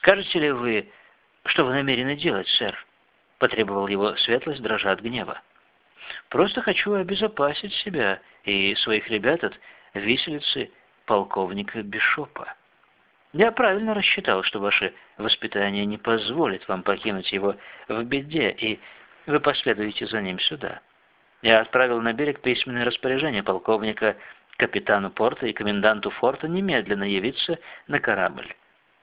«Скажете ли вы, что вы намерены делать, сэр?» — потребовал его светлость, дрожа от гнева. «Просто хочу обезопасить себя и своих ребят от виселицы полковника Бишопа. Я правильно рассчитал, что ваше воспитание не позволит вам покинуть его в беде, и вы последуете за ним сюда. Я отправил на берег письменное распоряжение полковника капитану порта и коменданту форта немедленно явиться на корабль.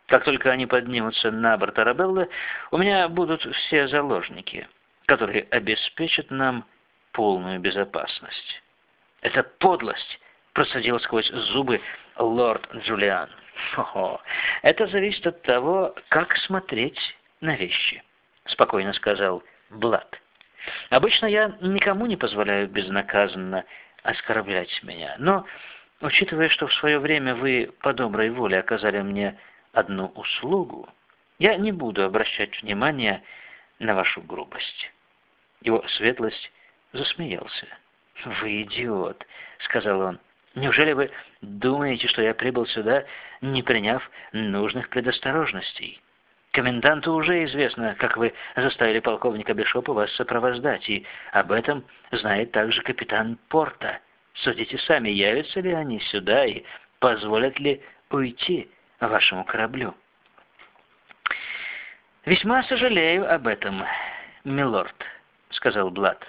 Как только они поднимутся на борт Арабеллы, у меня будут все заложники, которые обеспечат нам полную безопасность. Это подлость, процедил сквозь зубы лорд Джулиан. Ого, это зависит от того, как смотреть на вещи, спокойно сказал Блад. Обычно я никому не позволяю безнаказанно оскорблять меня, но, учитывая, что в свое время вы по доброй воле оказали мне одну услугу, я не буду обращать внимания на вашу грубость. Его светлость засмеялся. «Вы идиот», — сказал он. «Неужели вы думаете, что я прибыл сюда, не приняв нужных предосторожностей?» Коменданту уже известно, как вы заставили полковника Бишопа вас сопровождать, и об этом знает также капитан Порта. Судите сами, явятся ли они сюда и позволят ли уйти вашему кораблю. «Весьма сожалею об этом, милорд», — сказал Блад.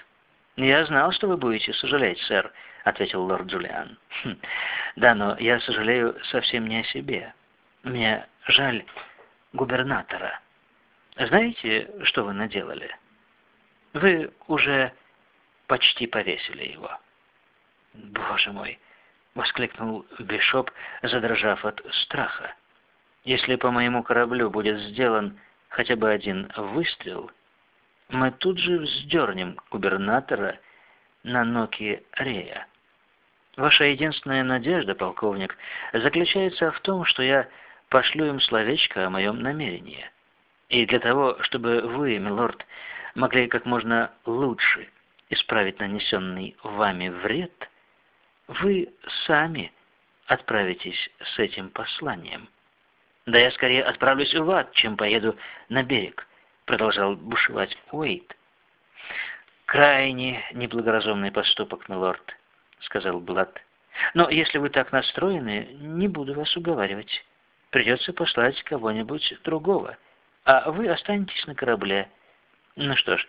«Я знал, что вы будете сожалеть, сэр», — ответил лорд Джулиан. «Хм, «Да, но я сожалею совсем не о себе. Мне жаль губернатора. Знаете, что вы наделали? Вы уже почти повесили его. Боже мой! Воскликнул Бишоп, задрожав от страха. Если по моему кораблю будет сделан хотя бы один выстрел, мы тут же вздернем губернатора на ноги Рея. Ваша единственная надежда, полковник, заключается в том, что я пошлю им словечко о моем намерении. И для того, чтобы вы, милорд, могли как можно лучше исправить нанесенный вами вред, вы сами отправитесь с этим посланием. Да я скорее отправлюсь в ад, чем поеду на берег, продолжал бушевать Уэйт. Крайне неблагоразумный поступок, милорд, сказал Блад. Но если вы так настроены, не буду вас уговаривать. Придется послать кого-нибудь другого, а вы останетесь на корабле. Ну что ж,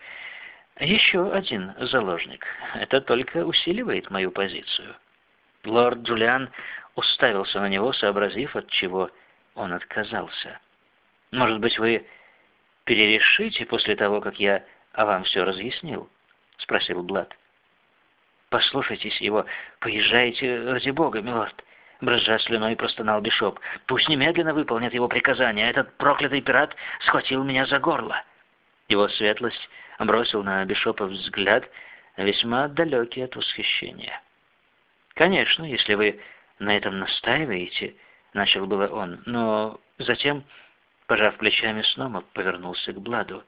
еще один заложник. Это только усиливает мою позицию. Лорд Джулиан уставился на него, сообразив, от чего он отказался. «Может быть, вы перерешите после того, как я о вам все разъяснил?» — спросил Блад. «Послушайтесь его, поезжайте, ради бога, милорд. Брызжа слюной простонал Бишоп. «Пусть немедленно выполнят его приказание. Этот проклятый пират схватил меня за горло». Его светлость бросил на Бишопа взгляд, весьма далекий от восхищения. «Конечно, если вы на этом настаиваете», — начал было он, но затем, пожав плечами, снова повернулся к Бладу.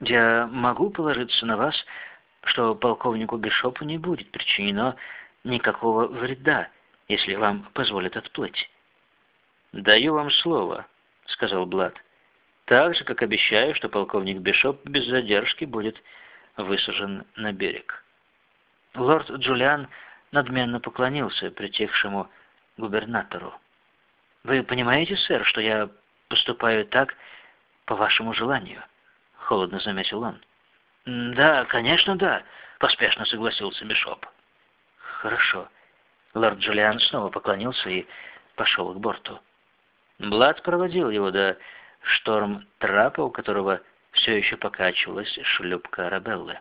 «Я могу положиться на вас, что полковнику Бишопу не будет причинено никакого вреда, если вам позволят отплыть. «Даю вам слово», — сказал Блад. «Так же, как обещаю, что полковник Бишоп без задержки будет высажен на берег». Лорд Джулиан надменно поклонился притихшему губернатору. «Вы понимаете, сэр, что я поступаю так по вашему желанию?» — холодно заметил он. «Да, конечно, да», — поспешно согласился Бишоп. «Хорошо. Лорд Джулиан снова поклонился и пошел к борту. Блад проводил его до шторм-трапа, у которого все еще покачивалась шлюпка Арабеллы.